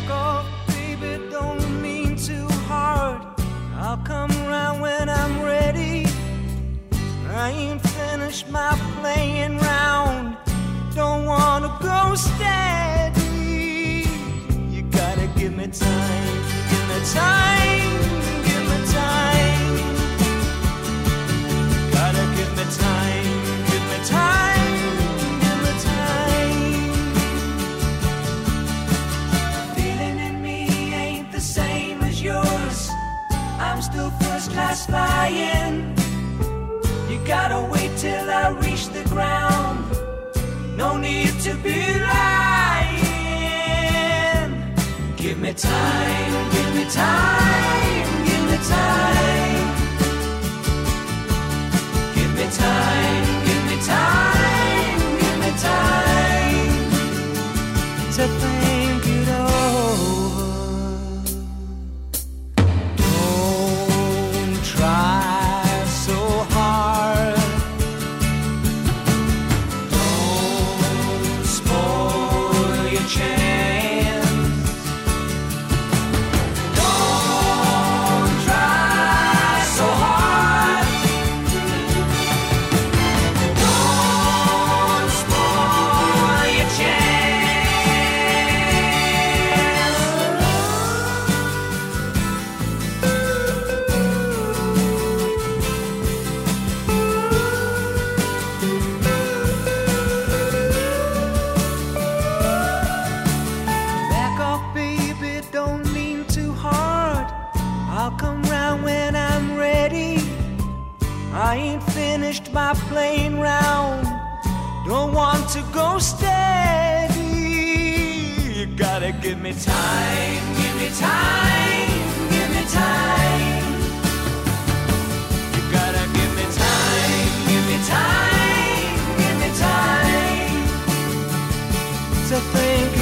Back off, baby, don't mean too hard. I'll come around when I'm ready. I ain't finished my playing round. Don't wanna go steady. You gotta give me time, give me time, I'm still first class flying. You gotta wait till I reach the ground. No need to be lying. Give me time, give me time, I ain't finished my playing round. Don't want to go steady. You gotta give me time, give me time, give me time. You gotta give me time, give me time, give me time to think.